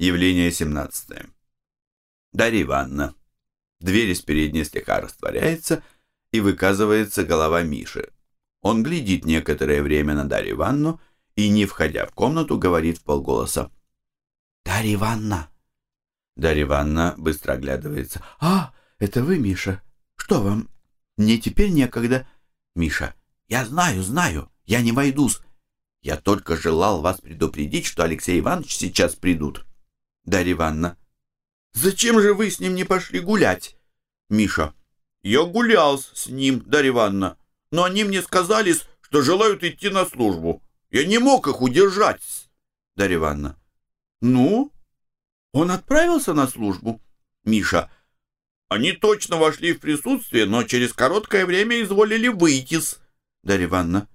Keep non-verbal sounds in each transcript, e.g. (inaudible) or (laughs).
Явление 17. Дарья Ивановна. Дверь из передней слегка растворяется, и выказывается голова Миши. Он глядит некоторое время на Дарью Ивановну и, не входя в комнату, говорит в полголоса. «Дарья Ивановна!» Дарья Ивановна быстро оглядывается. «А, это вы, Миша? Что вам? Мне теперь некогда...» «Миша, я знаю, знаю, я не войдусь. Я только желал вас предупредить, что Алексей Иванович сейчас придут». Дарья Ивановна. «Зачем же вы с ним не пошли гулять?» Миша. «Я гулял с ним, Дарья Ивановна, но они мне сказали, что желают идти на службу. Я не мог их удержать». Дарья Ивановна. «Ну, он отправился на службу?» Миша. «Они точно вошли в присутствие, но через короткое время изволили выйти с...» Дарья Ивановна.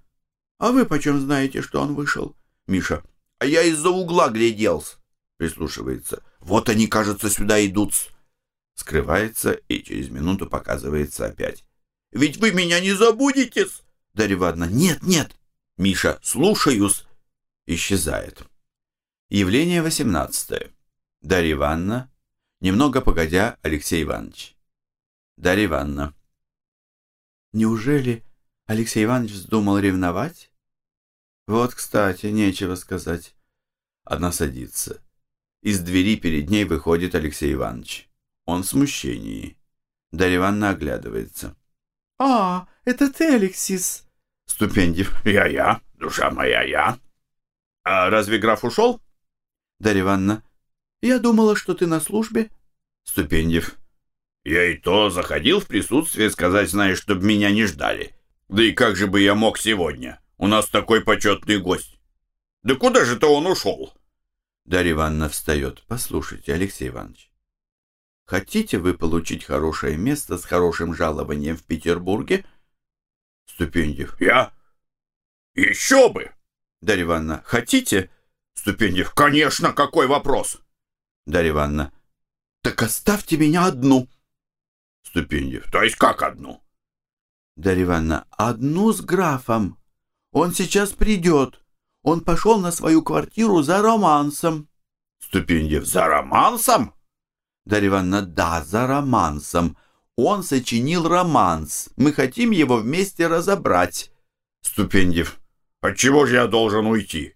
«А вы почем знаете, что он вышел?» Миша. «А я из-за угла гляделся». Прислушивается. «Вот они, кажется, сюда идут». Скрывается и через минуту показывается опять. «Ведь вы меня не забудете Дарья Ивановна. «Нет, нет!» Миша. «Слушаюсь!» Исчезает. Явление восемнадцатое. Дарья Ивановна. Немного погодя, Алексей Иванович. Дарья Ивановна. Неужели Алексей Иванович вздумал ревновать? Вот, кстати, нечего сказать. Она садится. Из двери перед ней выходит Алексей Иванович. Он в смущении. Дарья Ивановна оглядывается. «А, это ты, Алексис?» Ступендив. «Я-я, душа моя, я». «А разве граф ушел?» Дарья Ивановна. «Я думала, что ты на службе». Ступендив. «Я и то заходил в присутствие сказать, знаешь, чтобы меня не ждали. Да и как же бы я мог сегодня? У нас такой почетный гость. Да куда же-то он ушел?» Дарья Ивановна встает. «Послушайте, Алексей Иванович, хотите вы получить хорошее место с хорошим жалованием в Петербурге?» Ступендев. «Я? Еще бы!» Дарья Ивановна. «Хотите?» Ступендев. «Конечно, какой вопрос?» Дарья Ивановна. «Так оставьте меня одну!» Ступендев. «То есть как одну?» Дарья Ивановна. «Одну с графом. Он сейчас придет». Он пошел на свою квартиру за романсом. Ступендев. За романсом? Дарья Ивановна. Да, за романсом. Он сочинил романс. Мы хотим его вместе разобрать. Ступендев. Отчего же я должен уйти?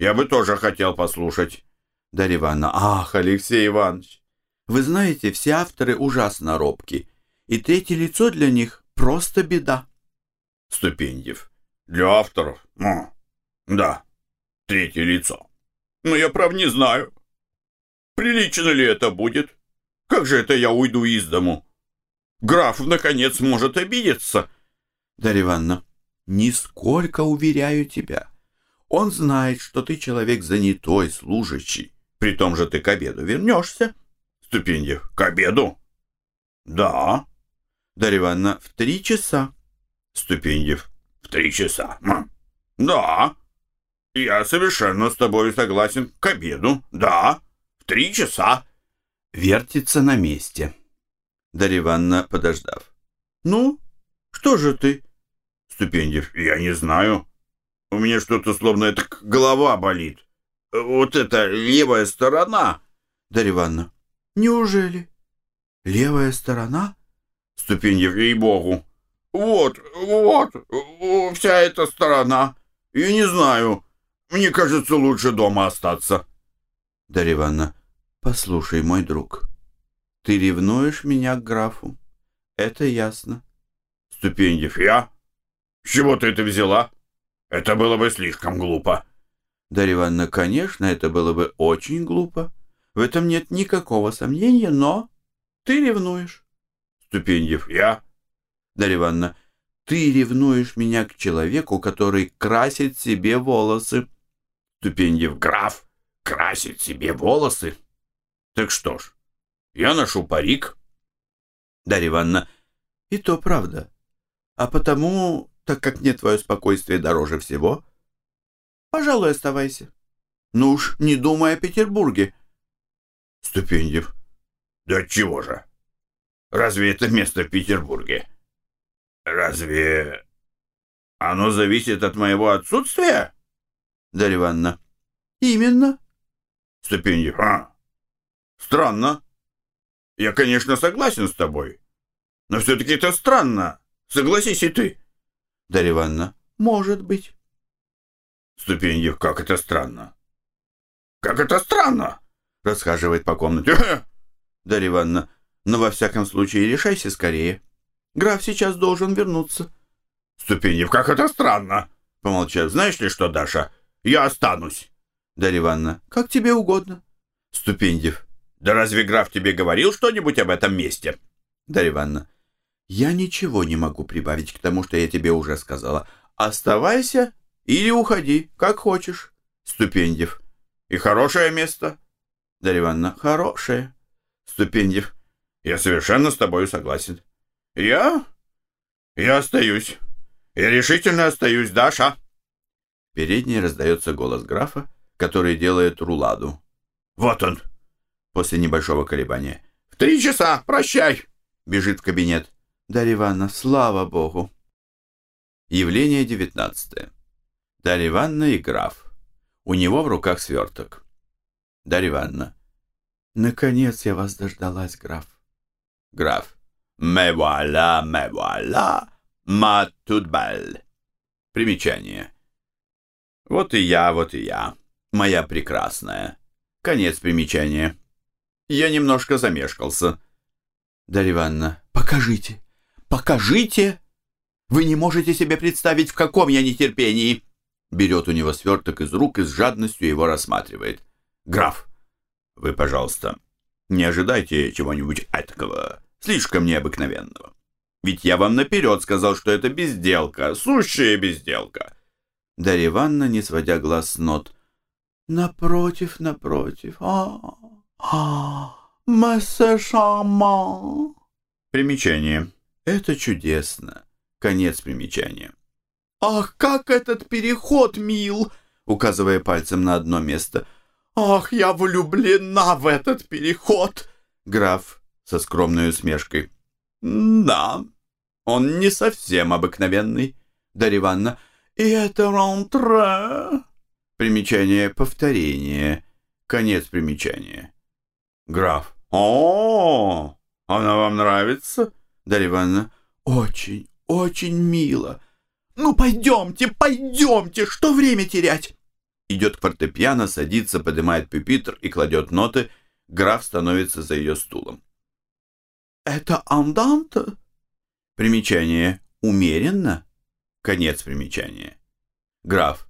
Я бы тоже хотел послушать. Дарья Ивановна. Ах, Алексей Иванович. Вы знаете, все авторы ужасно робки. И третье лицо для них просто беда. Ступендев. Для авторов? Ну, да третье лицо. Но я, прав, не знаю. Прилично ли это будет? Как же это я уйду из дому? Граф, наконец, может обидеться. Дарья Ивановна, нисколько уверяю тебя. Он знает, что ты человек занятой, служащий. При том же ты к обеду вернешься. Ступеньев, к обеду? Да. Дарья Ивановна, в три часа. Ступеньев, в три часа. Да. «Я совершенно с тобой согласен. К обеду. Да. В три часа». Вертится на месте. Дарья Ивановна, подождав. «Ну, что же ты?» Ступендев. «Я не знаю. У меня что-то словно это голова болит. Вот это левая сторона». Дарья Ивановна. «Неужели? Левая сторона?» Ступеньев. «Ей-богу. Вот, вот, вся эта сторона. Я не знаю». Мне кажется, лучше дома остаться. Дарья Ивановна, послушай, мой друг, ты ревнуешь меня к графу. Это ясно. Ступендев, я? С чего ты это взяла? Это было бы слишком глупо. Дарья Ивановна, конечно, это было бы очень глупо. В этом нет никакого сомнения, но ты ревнуешь. Ступендев, я? Дарья Ивановна, ты ревнуешь меня к человеку, который красит себе волосы. Ступеньев граф красит себе волосы. Так что ж, я ношу парик. Дарья Ивановна, и то правда. А потому, так как мне твое спокойствие дороже всего, пожалуй, оставайся. Ну уж не думай о Петербурге. Ступеньев, да чего же? Разве это место в Петербурге? Разве оно зависит от моего отсутствия? Дарья Ивановна. Именно. Ступеньев. А, Странно. Я, конечно, согласен с тобой. Но все-таки это странно. Согласись и ты. Дарья Ивановна. Может быть. Ступеньев, как это странно. Как это странно! Расхаживает по комнате. Дарья Ивановна. Но во всяком случае решайся скорее. Граф сейчас должен вернуться. Ступеньев, как это странно! Помолчав, знаешь ли что, Даша? Я останусь. Дарья Ивановна. Как тебе угодно. Ступеньев. Да разве граф тебе говорил что-нибудь об этом месте? Дарья Ивановна. Я ничего не могу прибавить к тому, что я тебе уже сказала. Оставайся или уходи, как хочешь. Ступеньев. И хорошее место? Дарья Ивановна. Хорошее. Ступеньев. Я совершенно с тобой согласен. Я? Я остаюсь. Я решительно остаюсь, Даша. Передней раздается голос графа, который делает руладу. Вот он. После небольшого колебания. В три часа, прощай. Бежит в кабинет. Дарья Ивановна, слава богу. Явление девятнадцатое. Дарья Ивановна и граф. У него в руках сверток. Дарья Ивановна. Наконец я вас дождалась, граф. Граф. «Me voilà, me voilà, ma toute belle». Примечание. Вот и я, вот и я, моя прекрасная. Конец примечания. Я немножко замешкался. Дарья Ивановна, покажите, покажите. Вы не можете себе представить, в каком я нетерпении. Берет у него сверток из рук и с жадностью его рассматривает. Граф, вы, пожалуйста, не ожидайте чего-нибудь этакого слишком необыкновенного. Ведь я вам наперед сказал, что это безделка, сущая безделка. Дарья Ивановна, не сводя глаз с нот. Напротив, напротив. А, а, мессе шаман. Примечание. Это чудесно. Конец примечания. Ах, как этот переход мил, указывая пальцем на одно место. Ах, я влюблена в этот переход. Граф со скромной усмешкой. «Да, он не совсем обыкновенный, Дарья Ивановна. И это ронтре. Примечание повторение. Конец примечания. Граф. О, она вам нравится? Дарья Ивановна. Очень, очень мило. Ну, пойдемте, пойдемте, что время терять? Идет к фортепиано, садится, поднимает пюпитр и кладет ноты. Граф становится за ее стулом. Это анданта? Примечание. Умеренно? Конец примечания. Граф.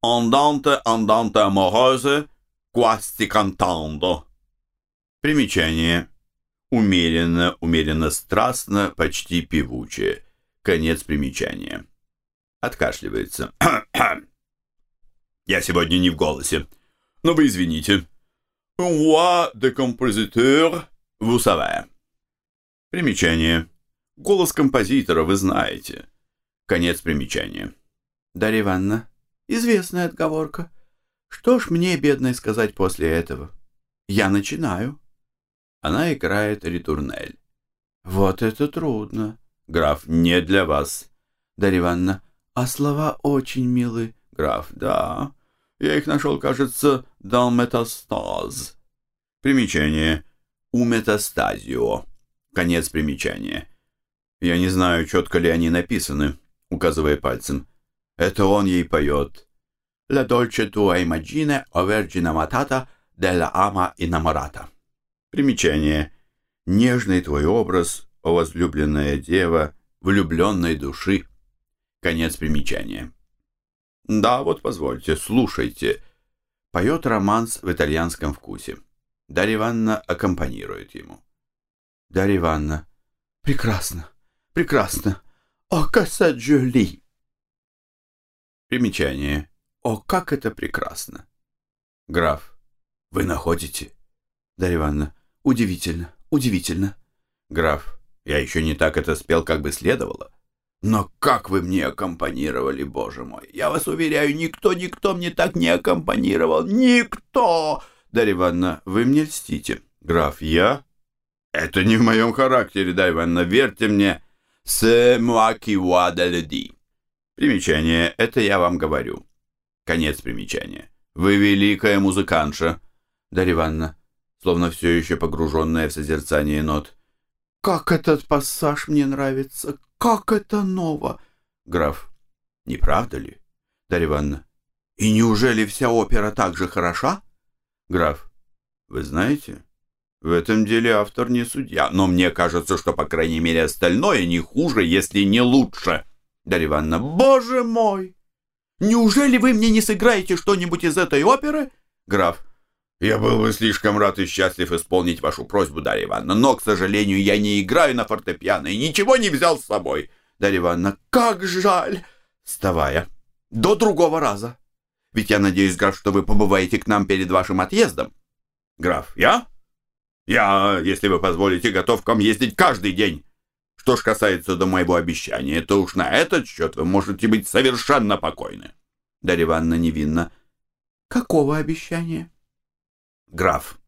Анданте, анданте аморозе, quasti cantando. Примечание. Умеренно, умеренно страстно, почти певуче. Конец примечания. Откашливается. (coughs) Я сегодня не в голосе. Но вы извините. Roi de compositeur, vous savez. Примечание. Голос композитора вы знаете. Конец примечания. Дарья Ивановна, известная отговорка. Что ж мне, бедной, сказать после этого? Я начинаю. Она играет ритурнель. Вот это трудно. Граф, не для вас. Дарья Ивановна, а слова очень милы. Граф, да. Я их нашел, кажется, dans метастаз. Примечание. У метастазио. Конец примечания. Я не знаю, четко ли они написаны, указывая пальцем. Это он ей поет. «La dolce tua immagine, o vergine matata, della ama innamorata». Примечание. Нежный твой образ, о возлюбленная дева, влюбленной души. Конец примечания. Да, вот позвольте, слушайте. Поет романс в итальянском вкусе. Дарья Ивановна аккомпанирует ему. Дарья Ивановна. Прекрасно, прекрасно. О, каса Джоли. Примечание. О, как это прекрасно. Граф. Вы находите? Дарья Ивановна. Удивительно, удивительно. Граф. Я еще не так это спел, как бы следовало. Но как вы мне аккомпанировали, боже мой! Я вас уверяю, никто, никто мне так не аккомпанировал. Никто! Дарья Ивановна, вы мне льстите. Граф, я? Это не в моем характере, да, Ивановна, верьте мне. De le dit. Примечание. Это я вам говорю. Конец примечания. Вы великая музыкантша. Дарья Ивановна. словно все еще погруженная в созерцание нот. «Как этот пассаж мне нравится! Как это ново!» Граф. «Не правда ли?» Дарья Ивановна. «И неужели вся опера так же хороша?» Граф. «Вы знаете, в этом деле автор не судья, но мне кажется, что, по крайней мере, остальное не хуже, если не лучше». Дарья Ивановна. «Боже мой! Неужели вы мне не сыграете что-нибудь из этой оперы?» Граф. «Я был бы слишком рад и счастлив исполнить вашу просьбу, Дарья Ивановна, но, к сожалению, я не играю на фортепиано и ничего не взял с собой». Дарья Ивановна, «Как жаль!» Вставая. «До другого раза. Ведь я надеюсь, граф, что вы побываете к нам перед вашим отъездом». Граф, «Я? Я, если вы позволите, готов к вам ездить каждый день. Что ж касается до моего обещания, то уж на этот счет вы можете быть совершенно покойны». Дарья Ивановна невинно. «Какого обещания?» Граф,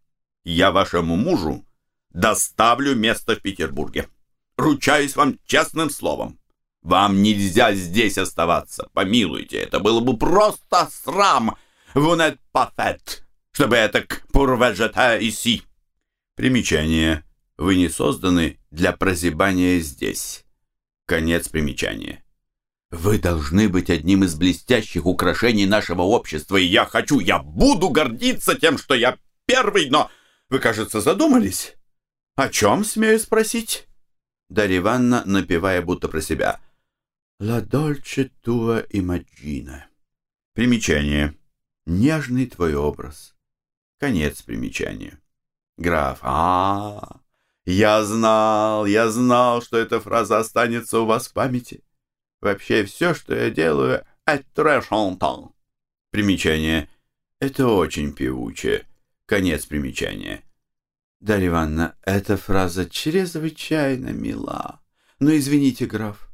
я вашему мужу доставлю место в Петербурге. Ручаюсь вам честным словом. Вам нельзя здесь оставаться. Помилуйте, это было бы просто срам. Vous n'êtes pas fait, чтобы это pour végéter ici. Примечание. Вы не созданы для прозябания здесь. Конец примечания. Вы должны быть одним из блестящих украшений нашего общества, и я хочу, я буду гордиться тем, что я первый, но вы, кажется, задумались. О чем, смею спросить? Дарья Ивановна, напевая будто про себя. «La dolce tua immagina». Примечание. Нежный твой образ. Конец примечания. Граф. А, -а, а Я знал, я знал, что эта фраза останется у вас в памяти. Вообще все, что я делаю, chantant. Примечание. Это очень певучее. Конец примечания. Дарья Ивановна, эта фраза чрезвычайно мила. Но извините, граф,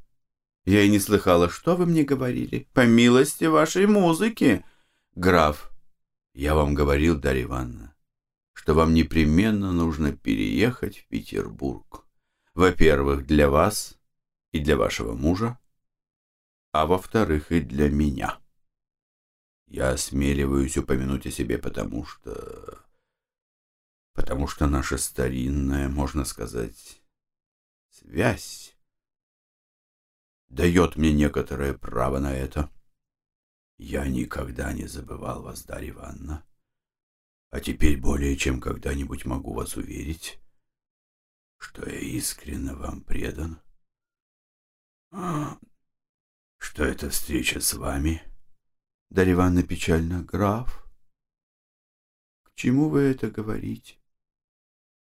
я и не слыхала, что вы мне говорили. По милости вашей музыки. Граф, я вам говорил, Дарья Ивановна, что вам непременно нужно переехать в Петербург. Во-первых, для вас и для вашего мужа, а во-вторых, и для меня. Я осмеливаюсь упомянуть о себе, потому что потому что наша старинная, можно сказать, связь дает мне некоторое право на это. Я никогда не забывал вас, Дарья Ивановна, а теперь более чем когда-нибудь могу вас уверить, что я искренне вам предан, а, что эта встреча с вами, Дарья Ивановна печально, граф, к чему вы это говорите?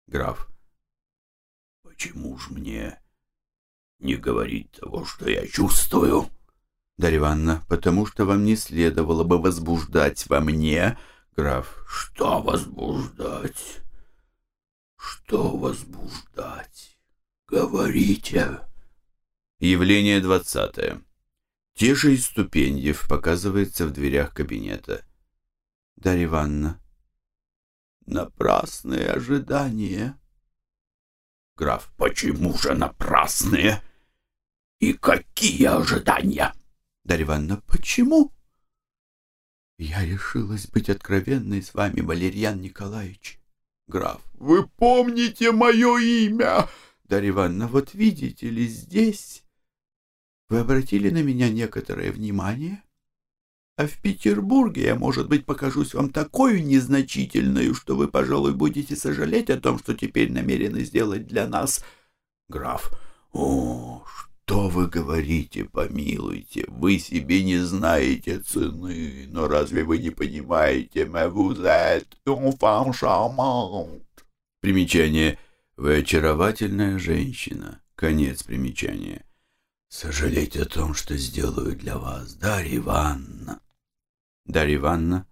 Граф. Почему ж мне не говорить того, что я чувствую? Дарья Ивановна, потому что вам не следовало бы возбуждать во мне... Граф. Что возбуждать? Что возбуждать? Говорите. Явление двадцатое. Те же из Ступеньев показывается в дверях кабинета. Дарья Ивановна, Напрасные ожидания. Граф, почему же напрасные? И какие ожидания? Дарья Ивановна, почему? Я решилась быть откровенной с вами, Валерьян Николаевич. Граф, вы помните мое имя? Дарья Ивановна, вот видите ли, здесь вы обратили на меня некоторое внимание? А в Петербурге я, может быть, покажусь вам такой незначительной, что вы, пожалуй, будете сожалеть о том, что теперь намерены сделать для нас. Граф, о, что вы говорите, помилуйте, вы себе не знаете цены, но разве вы не понимаете, une femme charmante. Примечание. Вы очаровательная женщина. Конец примечания. Сожалеть о том, что сделаю для вас, Дарья Ивановна. Дарья Ивановна,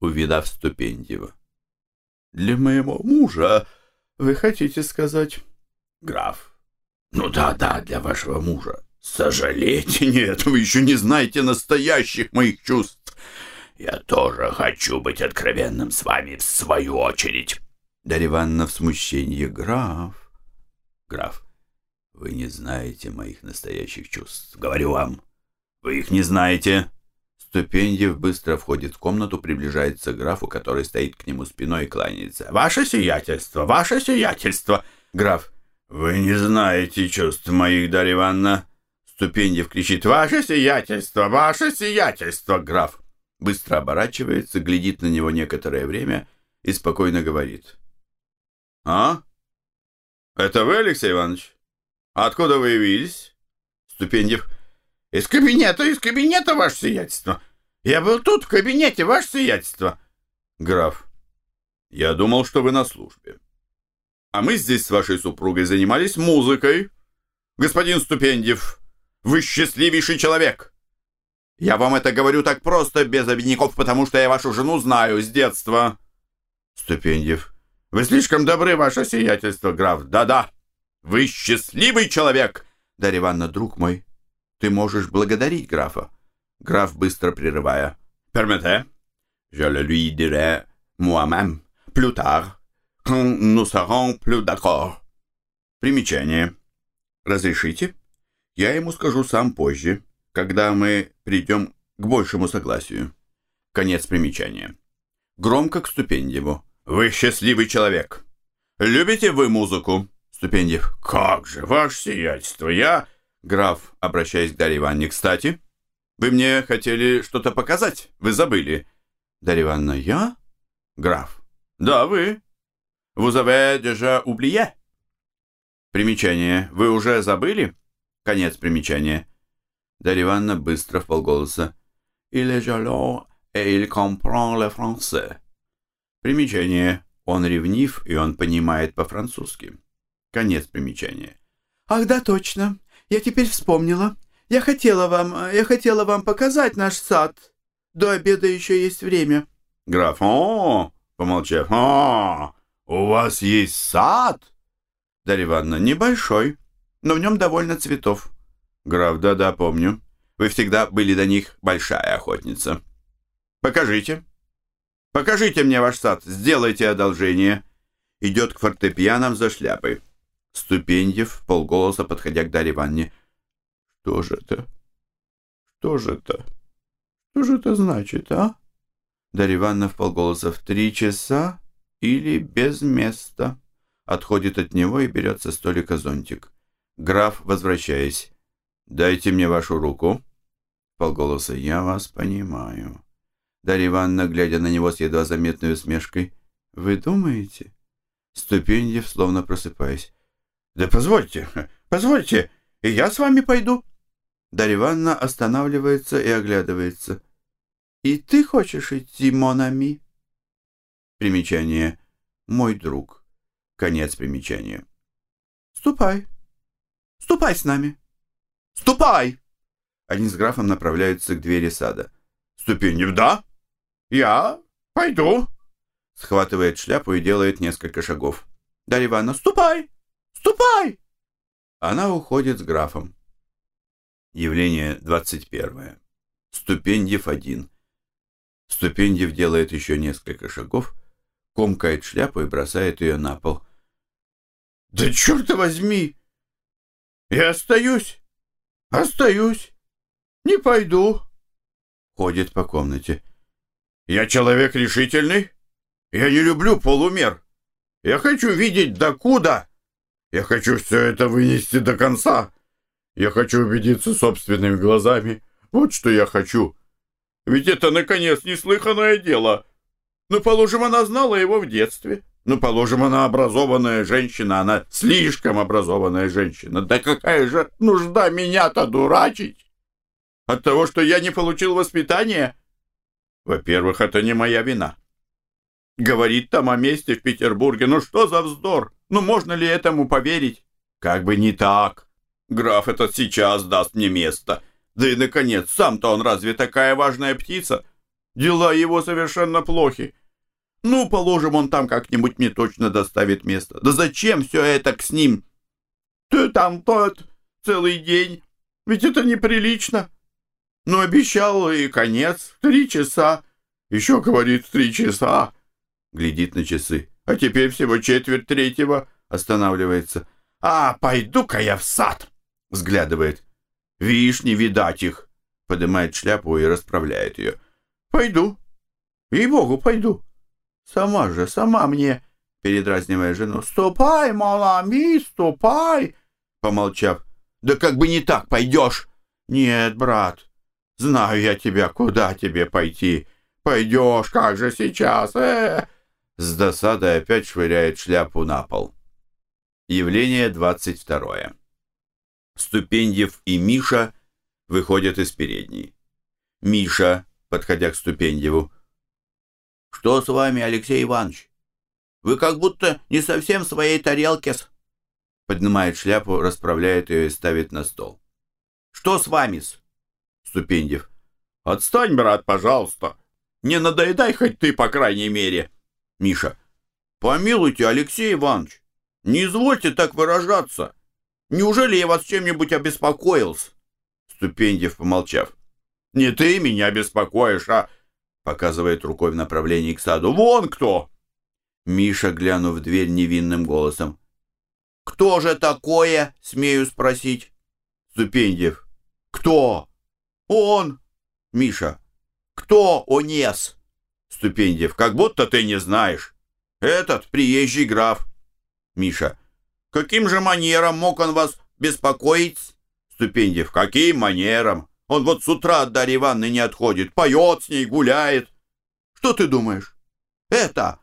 увидав Ступендьева. «Для моего мужа, вы хотите сказать?» «Граф». «Ну да-да, для вашего мужа. Сожалейте, (laughs) нет, вы еще не знаете настоящих моих чувств. Я тоже хочу быть откровенным с вами в свою очередь». Дарья Ивановна в смущении. «Граф». «Граф, вы не знаете моих настоящих чувств. Говорю вам, вы их не знаете». Ступендьев быстро входит в комнату, приближается к графу, который стоит к нему спиной и кланяется. «Ваше сиятельство! Ваше сиятельство!» Граф. «Вы не знаете чувств моих, Дарья Ивановна!» Ступендьев кричит «Ваше сиятельство! Ваше сиятельство!» Граф быстро оборачивается, глядит на него некоторое время и спокойно говорит. «А? Это вы, Алексей Иванович? Откуда вы явились?» Ступендьев. «Из кабинета, из кабинета, ваше сиятельство! Я был тут, в кабинете, ваше сиятельство!» Граф. «Я думал, что вы на службе. А мы здесь с вашей супругой занимались музыкой. Господин Ступендьев, вы счастливейший человек!» Я вам это говорю так просто, без обиняков, потому что я вашу жену знаю с детства. Ступендьев. Вы слишком добры, ваше сиятельство, граф. Да-да. Вы счастливый человек. Дарья Ивановна, друг мой, ты можешь благодарить графа. Граф, быстро прерывая. Permettez. Je le lui dirai moi-même plus tard, nous serons plus d'accord. Примечание. Разрешите? Я ему скажу сам позже когда мы придем к большему согласию. Конец примечания. Громко к Ступендьеву. Вы счастливый человек. Любите вы музыку? Ступендьев. Как же, ваше сиятельство, я... Граф, обращаясь к Дарье Ивановне, кстати, вы мне хотели что-то показать, вы забыли. Дарья Ивановна, я? Граф. Да, вы. Vous avez déjà oublié? Примечание. Вы уже забыли? Конец примечания. Дарья Ивановна быстро в полголоса. «Il est joli et il comprend le français». Примечание. Он ревнив, и он понимает по-французски. Конец примечания. «Ах, да, точно. Я теперь вспомнила. Я хотела вам, я хотела вам показать наш сад. До обеда еще есть время». Граф, о, помолчав, о, у вас есть сад? Дарья Ивановна, небольшой, но в нем довольно цветов. Граф, да-да, помню. Вы всегда были до них большая охотница. Покажите. Покажите мне ваш сад, сделайте одолжение. Идет к фортепианам за шляпой. Ступеньев, полголоса, подходя к Дарье Ивановне. Что же это? Что же это? Что же это значит, а? Дарья Ивановна в полголоса в три часа или без места. Отходит от него и берет со столика зонтик. Граф, возвращаясь. «Дайте мне вашу руку». Полголоса «Я вас понимаю». Дарья Ивановна, глядя на него с едва заметной усмешкой. «Вы думаете?» Ступеньев, словно просыпаясь. «Да позвольте, позвольте, и я с вами пойду». Дарья Ивановна останавливается и оглядывается. «И ты хочешь идти, Монами?» Примечание. «Мой друг». Конец примечания. «Ступай. Ступай с нами». Ступай!» Они с графом направляются к двери сада. «Ступенев, да? Я пойду!» Схватывает шляпу и делает несколько шагов. Дарья Ивановна, «Ступай! Ступай!» Она уходит с графом. Явление двадцать первое. Ступеньев один. Ступеньев делает еще несколько шагов, комкает шляпу и бросает ее на пол. «Да черт возьми! Я остаюсь!» Остаюсь. Не пойду. Ходит по комнате. Я человек решительный. Я не люблю полумер. Я хочу видеть докуда. Я хочу все это вынести до конца. Я хочу убедиться собственными глазами. Вот что я хочу. Ведь это, наконец, неслыханное дело. Ну, положим, она знала его в детстве. Ну, положим, она образованная женщина, она слишком образованная женщина. Да какая же нужда меня-то дурачить? От того, что я не получил воспитания? Во-первых, это не моя вина. Говорит там о месте в Петербурге. Ну что за вздор? Ну можно ли этому поверить? Как бы не так. Граф этот сейчас даст мне место. Да и, наконец, сам-то он разве такая важная птица? Дела его совершенно плохи. Ну, положим, он там как-нибудь мне точно доставит место. Да зачем все это с ним? Ты там тот целый день. Ведь это неприлично. Ну, обещал и конец. Три часа. Еще говорит три часа. Глядит на часы. А теперь всего четверть третьего. Останавливается. А, пойду-ка я в сад. Взглядывает. Видишь, не видать их. поднимает шляпу и расправляет ее. «Пойду. Ей-богу, пойду. Сама же, сама мне...» передразнивая жену. «Ступай, малами, ступай!» Помолчав. «Да как бы не так пойдешь!» «Нет, брат, знаю я тебя, куда тебе пойти. Пойдешь, как же сейчас, э!» С досадой опять швыряет шляпу на пол. Явление двадцать второе. Ступендьев и Миша выходят из передней. Миша, подходя к Ступендьеву. «Что с вами, Алексей Иванович? Вы как будто не совсем в своей тарелке -с. Поднимает шляпу, расправляет ее и ставит на стол. Что с вами-с? Ступендев. Отстань, брат, пожалуйста. Не надоедай хоть ты, по крайней мере. Миша. Помилуйте, Алексей Иванович. Не извольте так выражаться. Неужели я вас чем-нибудь обеспокоился? Ступендев, помолчав. Не ты меня беспокоишь, а... Показывает рукой в направлении к саду. Вон кто! Миша, глянув в дверь невинным голосом. «Кто же такое?» — смею спросить. Ступендьев. «Кто?» «Он!» Миша. «Кто Онес?» Ступендьев. «Как будто ты не знаешь. Этот приезжий граф». Миша. «Каким же манером мог он вас беспокоить?» Ступендьев. «Каким манером? Он вот с утра от Дарьи Ивановны не отходит, поет с ней, гуляет. Что ты думаешь? Это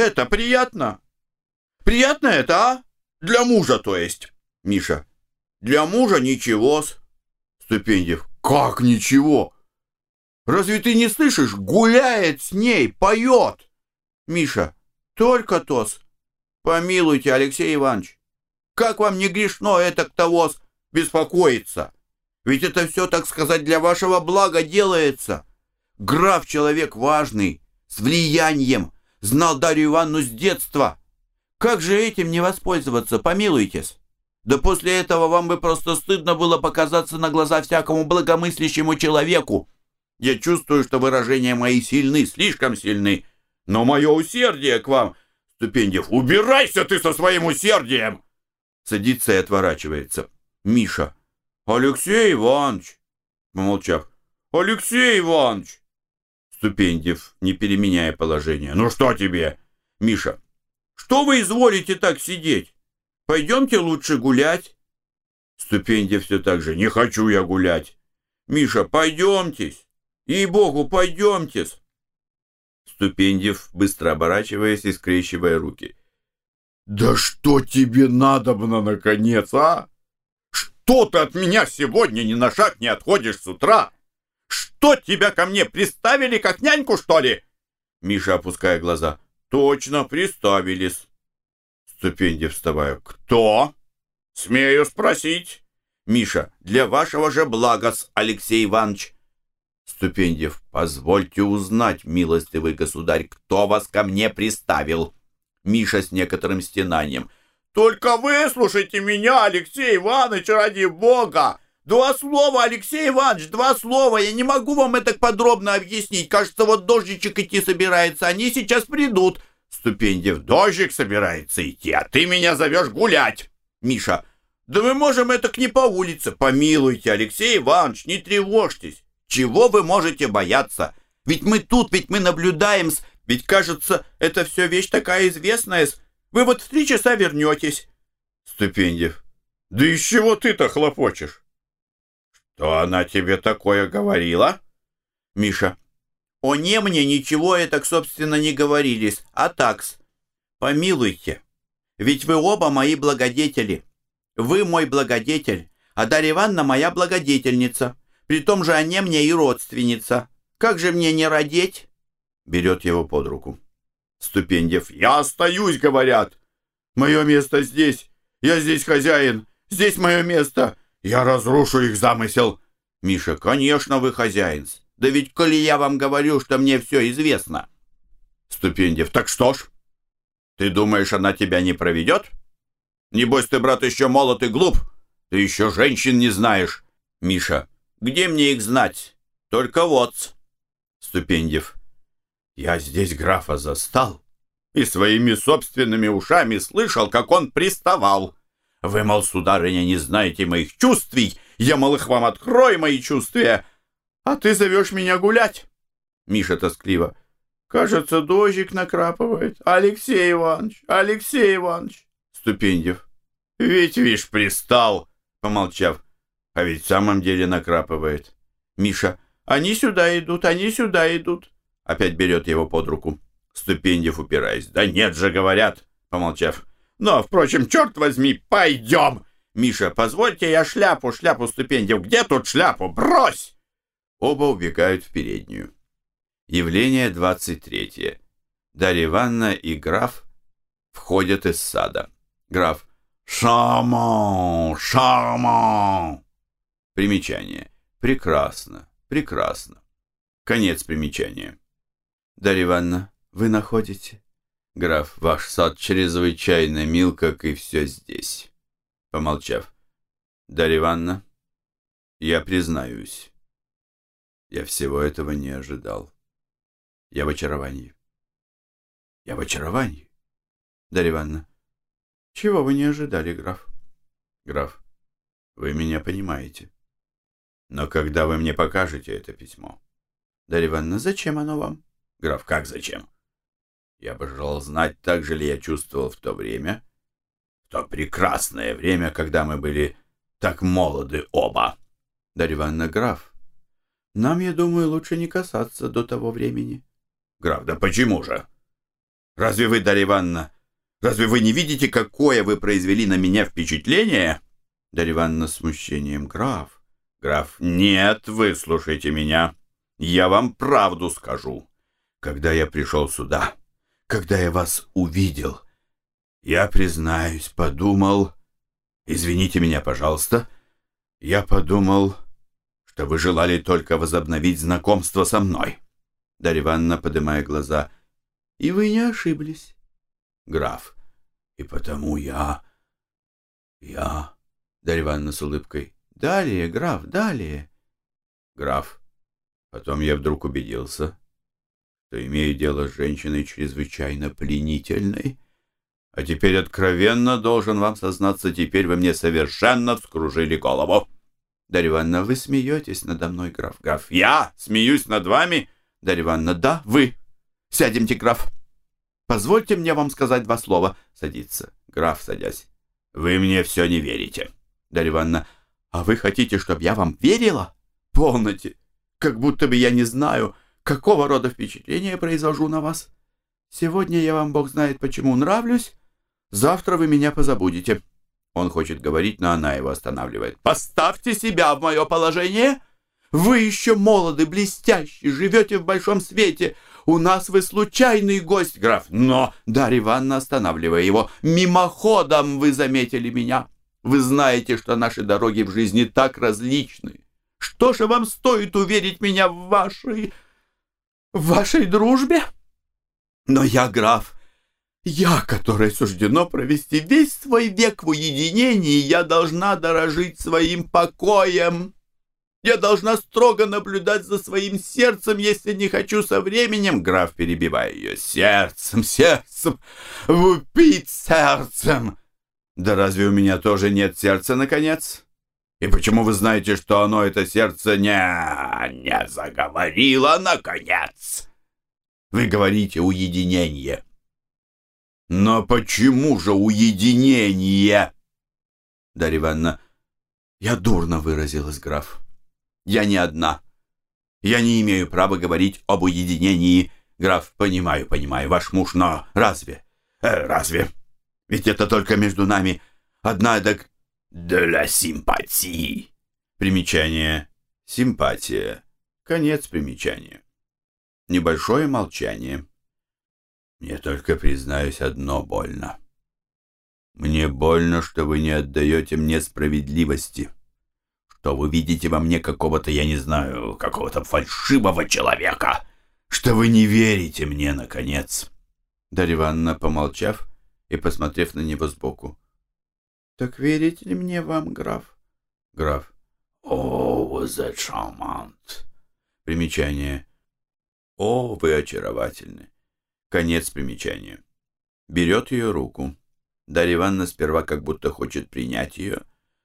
это приятно? Приятно это, а? Для мужа, то есть. Миша. Для мужа ничего-с. Ступендев. Как ничего? Разве ты не слышишь? Гуляет с ней, поет. Миша. Только тос. Помилуйте, Алексей Иванович. Как вам не грешно это к того беспокоиться? Ведь это все, так сказать, для вашего блага делается. Граф человек важный, с влиянием, знал Дарью Ивановну с детства. Как же этим не воспользоваться, помилуйтесь? Да после этого вам бы просто стыдно было показаться на глаза всякому благомыслящему человеку. Я чувствую, что выражения мои сильны, слишком сильны. Но мое усердие к вам... Ступендев, убирайся ты со своим усердием! Садится и отворачивается. Миша. Алексей Иванович. Помолчав. Алексей Иванович. Ступендев, не переменяя положение. «Ну что тебе?» «Миша, что вы изволите так сидеть? Пойдемте лучше гулять». Ступендев все так же. «Не хочу я гулять». «Миша, пойдемтесь. Ей-богу, пойдемтесь». Ступендев, быстро оборачиваясь и скрещивая руки. «Да что тебе надобно, наконец, а? Что ты от меня сегодня ни на шаг не отходишь с утра?» Что, тебя ко мне приставили, как няньку, что ли?» Миша, опуская глаза. «Точно, приставились». Ступеньев, вставая. «Кто?» «Смею спросить». «Миша, для вашего же блага, Алексей Иванович». Ступендев, позвольте узнать, милостивый государь, кто вас ко мне приставил. Миша с некоторым стенанием. Только выслушайте меня, Алексей Иванович, ради бога! Два слова, Алексей Иванович, два слова. Я не могу вам это подробно объяснить. Кажется, вот дождичек идти собирается. Они сейчас придут. Ступендев, дождик собирается идти, а ты меня зовешь гулять. Миша, да мы можем это к не по улице. Помилуйте, Алексей Иванович, не тревожьтесь. Чего вы можете бояться? Ведь мы тут, ведь мы наблюдаем, ведь, кажется, это все вещь такая известная. Вы вот в три часа вернетесь. Ступендев, да из чего ты-то хлопочешь? «Что она тебе такое говорила?» Миша. «О, не мне ничего и так, собственно, не говорились, а такс. Помилуйте, ведь вы оба мои благодетели. Вы мой благодетель, а Дарья Ивановна моя благодетельница. При том же они мне и родственница. Как же мне не родить?» Берет его под руку. Ступендев. «Я остаюсь, говорят. Мое место здесь. Я здесь хозяин. Здесь мое место. Я разрушу их замысел. Миша, конечно, вы хозяин. Да ведь коли я вам говорю, что мне все известно. Ступендев, так что ж? Ты думаешь, она тебя не проведет? Небось, ты, брат, еще молод и глуп. Ты еще женщин не знаешь. Миша, где мне их знать? Только вот. Ступендев, я здесь графа застал и своими собственными ушами слышал, как он приставал. Вы, мол, сударыня, не знаете моих чувствий, Я, малых, вам открой мои чувства, а ты зовешь меня гулять. Миша тоскливо. Кажется, дождик накрапывает. Алексей Иванович, Алексей Иванович. Ступендев. Ведь, вишь, пристал, помолчав. А ведь в самом деле накрапывает. Миша. Они сюда идут, они сюда идут. Опять берет его под руку. Ступендев упираясь. Да нет же, говорят, помолчав. Но, впрочем, черт возьми, пойдем. Миша, позвольте я шляпу, шляпу Ступендев. Где тут шляпу? Брось! Оба убегают в переднюю. Явление 23. Дарья Ивановна и граф входят из сада. Граф. Шамон, шамон. Примечание. Прекрасно, прекрасно. Конец примечания. Дарья Ивановна, вы находите? Граф, ваш сад чрезвычайно мил, как и все здесь. Помолчав. Дарья Ивановна, я признаюсь, я всего этого не ожидал. Я в очаровании. Я в очаровании. Дарья Ивановна. Чего вы не ожидали, граф? Граф. Вы меня понимаете. Но когда вы мне покажете это письмо? Дарья Ивановна. Зачем оно вам? Граф. Как зачем? Я бы желал знать, так же ли я чувствовал в то время, в то прекрасное время, когда мы были так молоды оба. Дарья Ивановна. Граф. Нам, я думаю, лучше не касаться до того времени. Граф, да почему же? Разве вы, Дарья Ивановна, разве вы не видите, какое вы произвели на меня впечатление? Дарья Ивановна с смущением. Граф. Граф, нет, выслушайте меня. Я вам правду скажу. Когда я пришел сюда, когда я вас увидел, я, признаюсь, подумал... Извините меня, пожалуйста. Я подумал, что вы желали только возобновить знакомство со мной. Дарья Ивановна, поднимая глаза. «И вы не ошиблись». «Граф, и потому я... я...» Дарья Ивановна с улыбкой. «Далее, граф, далее». «Граф, потом я вдруг убедился, что имею дело с женщиной чрезвычайно пленительной, а теперь откровенно должен вам сознаться, теперь вы мне совершенно вскружили голову». Дарья Ивановна, вы смеетесь надо мной, граф. Граф, я смеюсь над вами?» Дарья Ивановна, да, вы. Сядемте, граф. Позвольте мне вам сказать два слова. Садится. Граф, садясь. Вы мне все не верите. Дарья Ивановна, а вы хотите, чтобы я вам верила? Полноте. Как будто бы я не знаю, какого рода впечатление произвожу на вас. Сегодня я вам, бог знает почему, нравлюсь. Завтра вы меня позабудете. Он хочет говорить, но она его останавливает. Поставьте себя в мое положение. Вы еще молоды, блестящие, живете в большом свете. У нас вы случайный гость, граф. Но, Дарья Ивановна, останавливая его, мимоходом вы заметили меня. Вы знаете, что наши дороги в жизни так различны. Что же вам стоит уверить меня в вашей... в вашей дружбе? Но я, граф, я, которой суждено провести весь свой век в уединении, я должна дорожить своим покоем. Я должна строго наблюдать за своим сердцем, если не хочу со временем, граф, перебивая ее, сердцем, сердцем, убить сердцем. Да разве у меня тоже нет сердца, наконец? И почему вы знаете, что оно, это сердце, не... не заговорило, наконец? Вы говорите уединение. Но почему же уединение? Дарья Ивановна, я дурно выразилась, граф. Я не одна. Я не имею права говорить об уединении. Граф, понимаю, понимаю, ваш муж, но разве? Э, разве? Ведь это только между нами. Одна так... Для симпатии. Примечание. Симпатия. Конец примечания. Небольшое молчание. Мне только, признаюсь, одно больно. Мне больно, что вы не отдаете мне справедливости что вы видите во мне какого-то, я не знаю, какого-то фальшивого человека, что вы не верите мне, наконец». Дарья Ивановна, помолчав и посмотрев на него сбоку. «Так верите ли мне вам, граф?» Граф. «О, вы шамант!» Примечание. «О, вы очаровательны!» Конец примечания. Берет ее руку. Дарья Ивановна сперва как будто хочет принять ее,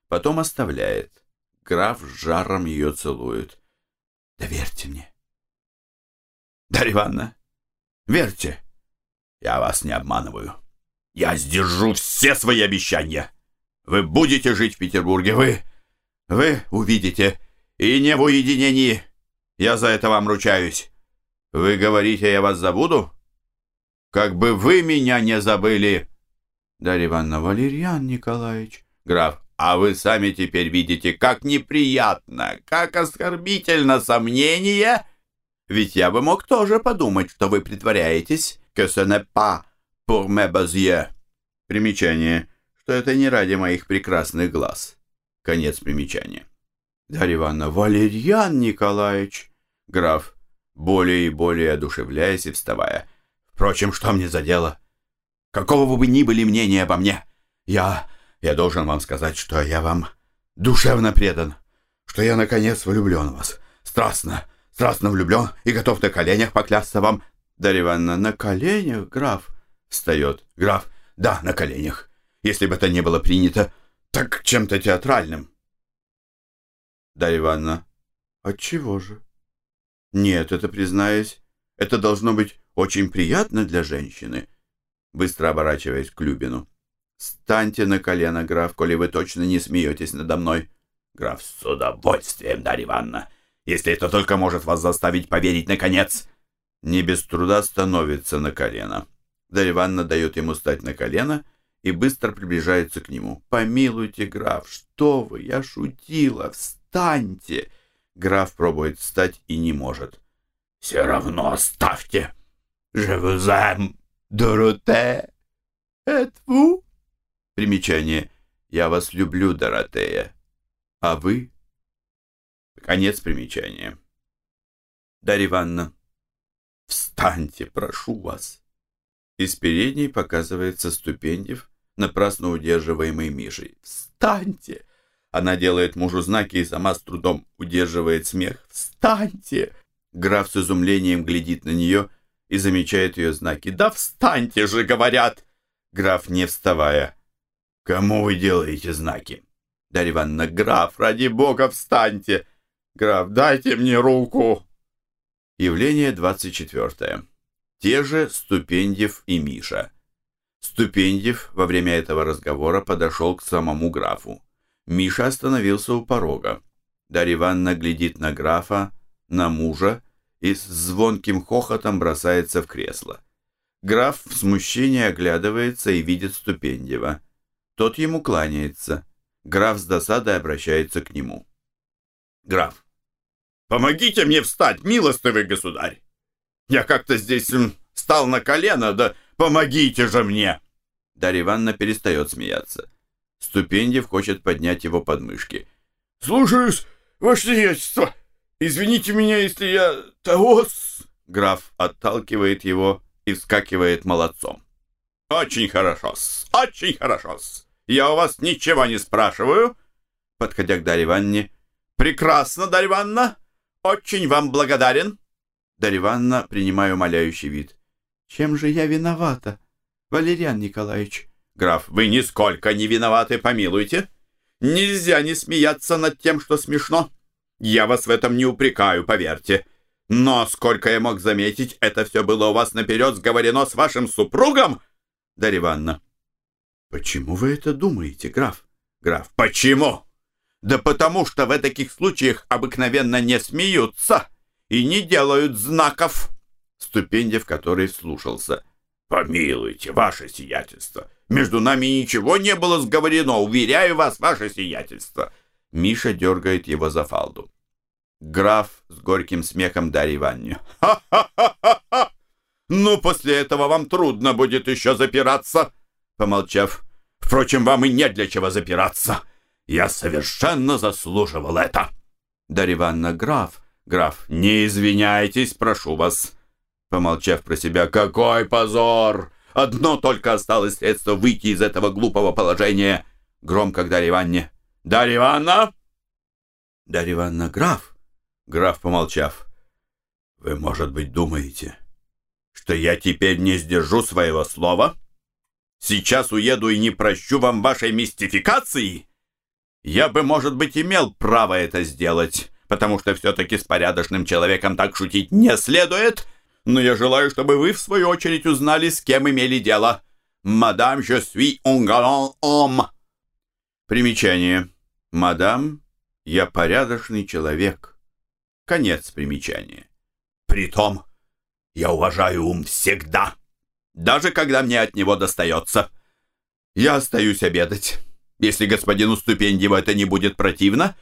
потом оставляет. Граф с жаром ее целует. Доверьте мне. Дарья Ивановна, верьте, я вас не обманываю. Я сдержу все свои обещания. Вы будете жить в Петербурге, вы... Вы увидите, и не в уединении. Я за это вам ручаюсь. Вы говорите, я вас забуду? Как бы вы меня не забыли. Дарья Ивановна, Валерьян Николаевич. Граф, а вы сами теперь видите, как неприятно, как оскорбительно сомнение. Ведь я бы мог тоже подумать, что вы притворяетесь, que ce n'est pas pour mes Примечание, что это не ради моих прекрасных глаз. Конец примечания. Дарья Ивановна, Валерьян Николаевич. Граф, более и более одушевляясь и вставая. Впрочем, что мне за дело? Какого бы вы ни были мнения обо мне, я... я должен вам сказать, что я вам душевно предан, что я, наконец, влюблен в вас. Страстно, страстно влюблен и готов на коленях поклясться вам. Дарья Ивановна, на коленях, граф? Встает. Граф, да, на коленях. Если бы это не было принято, так чем-то театральным. Дарья Ивановна, отчего же? Нет, это, признаюсь, это должно быть очень приятно для женщины. Быстро оборачиваясь к Любину. Станьте на колено, граф, коли вы точно не смеетесь надо мной. Граф, с удовольствием, Дарья Ивановна, если это только может вас заставить поверить наконец. Не без труда становится на колено. Дарья Ивановна дает ему стать на колено и быстро приближается к нему. «Помилуйте, граф, что вы, я шутила, встаньте!» Граф пробует встать и не может. «Все равно оставьте! Aime, Дороте! Vous?» Примечание. «Я вас люблю, Доротея. А вы?» Конец примечания. Дарья Ивановна, встаньте, прошу вас. Из передней показывается Ступендев, напрасно удерживаемый Мишей. «Встаньте!» Она делает мужу знаки и сама с трудом удерживает смех. «Встаньте!» Граф с изумлением глядит на нее и замечает ее знаки. «Да встаньте же!» — говорят. Граф, не вставая. «Кому вы делаете знаки?» Дарья Ивановна. «Граф, ради бога, встаньте!» Граф, дайте мне руку!» Явление двадцать четвертое. Те же Ступендев и Миша. Ступендев во время этого разговора подошел к самому графу. Миша остановился у порога. Дарья Ивановна глядит на графа, на мужа и с звонким хохотом бросается в кресло. Граф в смущении оглядывается и видит Ступендева. Тот ему кланяется. Граф с досадой обращается к нему. «Граф, помогите мне встать, милостивый государь! Я как-то здесь стал на колено, да помогите же мне!» Дарья Ивановна перестает смеяться. Ступендев хочет поднять его подмышки. «Слушаюсь, ваше сиятельство! Извините меня, если я того-с...» Граф отталкивает его и вскакивает молодцом. «Очень хорошо-с, очень хорошо-с. Я у вас ничего не спрашиваю». Подходя к Дарье Ивановне. «Прекрасно, Дарья Ивановна. Очень вам благодарен». Дарья Ивановна, принимая умоляющий вид. «Чем же я виновата?» Валериан Николаевич. Граф, вы нисколько не виноваты, помилуйте. Нельзя не смеяться над тем, что смешно. Я вас в этом не упрекаю, поверьте. Но, сколько я мог заметить, это все было у вас наперед сговорено с вашим супругом, Дарья Ивановна. Почему вы это думаете, граф? Граф, почему? Да потому что в таких случаях обыкновенно не смеются и не делают знаков. Ступенья, в которой слушался. «Помилуйте, ваше сиятельство! Между нами ничего не было сговорено, уверяю вас, ваше сиятельство!» Миша дергает его за фалду. Граф с горьким смехом Дарья Ивановне. «Ха-ха-ха-ха! Ну, после этого вам трудно будет еще запираться!» Помолчав. «Впрочем, вам и не для чего запираться. Я совершенно заслуживал это!» Дарья Ивановна, граф, граф, не извиняйтесь, прошу вас. Помолчав про себя, «Какой позор! Одно только осталось средство выйти из этого глупого положения!» Громко к Дарье Ивановне. «Дарья Ивановна!» «Дарья Ивановна, граф!» Граф, помолчав. «Вы, может быть, думаете, что я теперь не сдержу своего слова? Сейчас уеду и не прощу вам вашей мистификации? Я бы, может быть, имел право это сделать, потому что все-таки с порядочным человеком так шутить не следует, но я желаю, чтобы вы, в свою очередь, узнали, с кем имели дело. Мадам, je suis un galant homme. Примечание. Мадам, я порядочный человек. Конец примечания. Притом, я уважаю ум всегда, даже когда мне от него достается. Я остаюсь обедать, если господину Ступендьеву это не будет противно,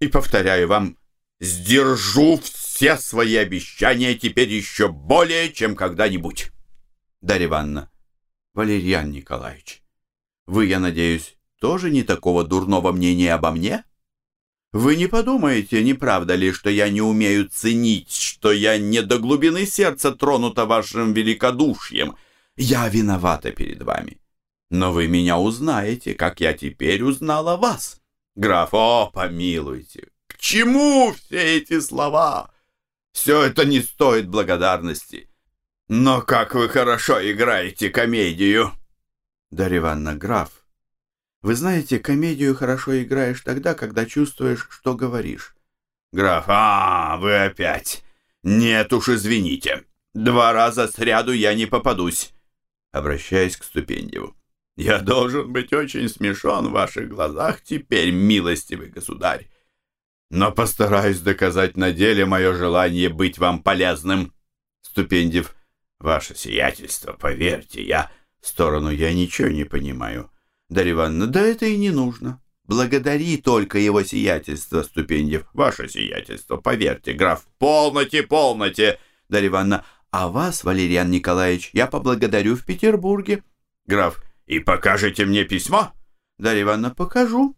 и, повторяю вам, сдержу все свои обещания теперь еще более, чем когда-нибудь. Дарья Ивановна, Валерьян Николаевич, вы, я надеюсь, тоже не такого дурного мнения обо мне? Вы не подумаете, не правда ли, что я не умею ценить, что я не до глубины сердца тронута вашим великодушием? Я виновата перед вами. Но вы меня узнаете, как я теперь узнала вас. Граф, о, помилуйте, к чему все эти слова? Все это не стоит благодарности. Но как вы хорошо играете комедию. Дарья Ивановна, граф, вы знаете, комедию хорошо играешь тогда, когда чувствуешь, что говоришь. Граф, а, вы опять. Нет уж, извините. Два раза сряду я не попадусь. Обращаясь к Ступендеву. Я должен быть очень смешон в ваших глазах теперь, милостивый государь. Но постараюсь доказать на деле мое желание быть вам полезным. Ступендев. Ваше сиятельство, поверьте, я... В сторону я ничего не понимаю. Дарья Ивановна, да это и не нужно. Благодари только его сиятельство, Ступеньев. Ваше сиятельство, поверьте, граф. Полноте, полноте. Дарья Ивановна, а вас, Валериан Николаевич, я поблагодарю в Петербурге. Граф, и покажете мне письмо? Дарья Ивановна, покажу.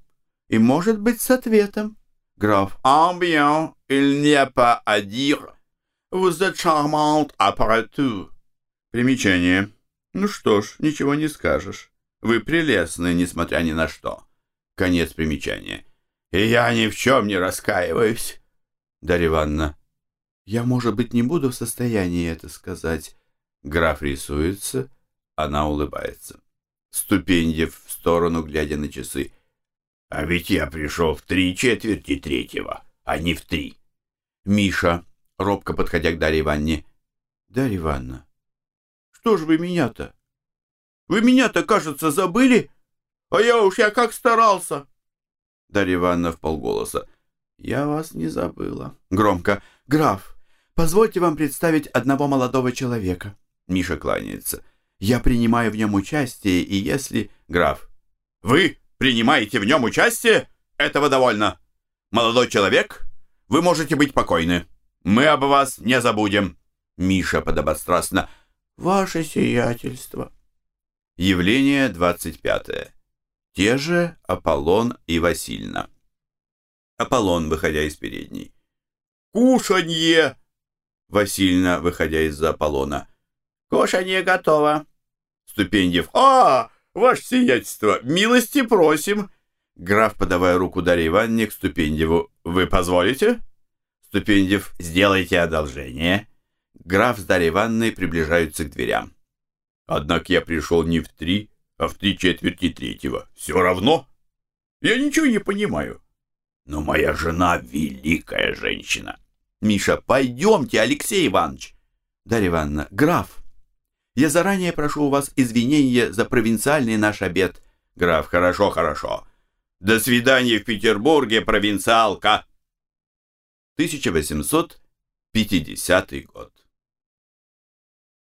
И, может быть, с ответом. Граф, bien, il n'y a pas à dire. Vous êtes charmante après tout. Примечание. Ну что ж, ничего не скажешь. Вы прелестны, несмотря ни на что. Конец примечания. И я ни в чем не раскаиваюсь. Дарья Ивановна. Я, может быть, не буду в состоянии это сказать. Граф рисуется, она улыбается. Ступеньев в сторону, глядя на часы. А ведь я пришел в три четверти третьего, а не в три. Миша, робко подходя к Дарье Ивановне. Дарья Ивановна, что ж вы меня-то? Вы меня-то, кажется, забыли? А я уж я как старался!» Дарья Ивановна полголоса. «Я вас не забыла». Громко. «Граф, позвольте вам представить одного молодого человека». Миша кланяется. «Я принимаю в нем участие, и если...» Граф. «Вы принимаете в нем участие? Этого довольно. Молодой человек, вы можете быть покойны. Мы об вас не забудем». Миша подобострастно. «Ваше сиятельство». Явление 25. Те же Аполлон и Васильна. Аполлон, выходя из передней. «Кушанье!» Васильна, выходя из-за Аполлона. «Кушанье готово!» Ступеньев. «А, ваше сиятельство, милости просим!» Граф, подавая руку Дарье Ивановне к Ступендьеву. «Вы позволите?» Ступендьев. «Сделайте одолжение!» Граф с Дарьей Ивановной приближаются к дверям. Однако я пришел не в три, а в три четверти третьего. Все равно. Я ничего не понимаю. Но моя жена великая женщина. Миша, пойдемте, Алексей Иванович. Дарья Ивановна, граф, я заранее прошу у вас извинения за провинциальный наш обед. Граф, хорошо, хорошо. До свидания в Петербурге, провинциалка. 1850 год.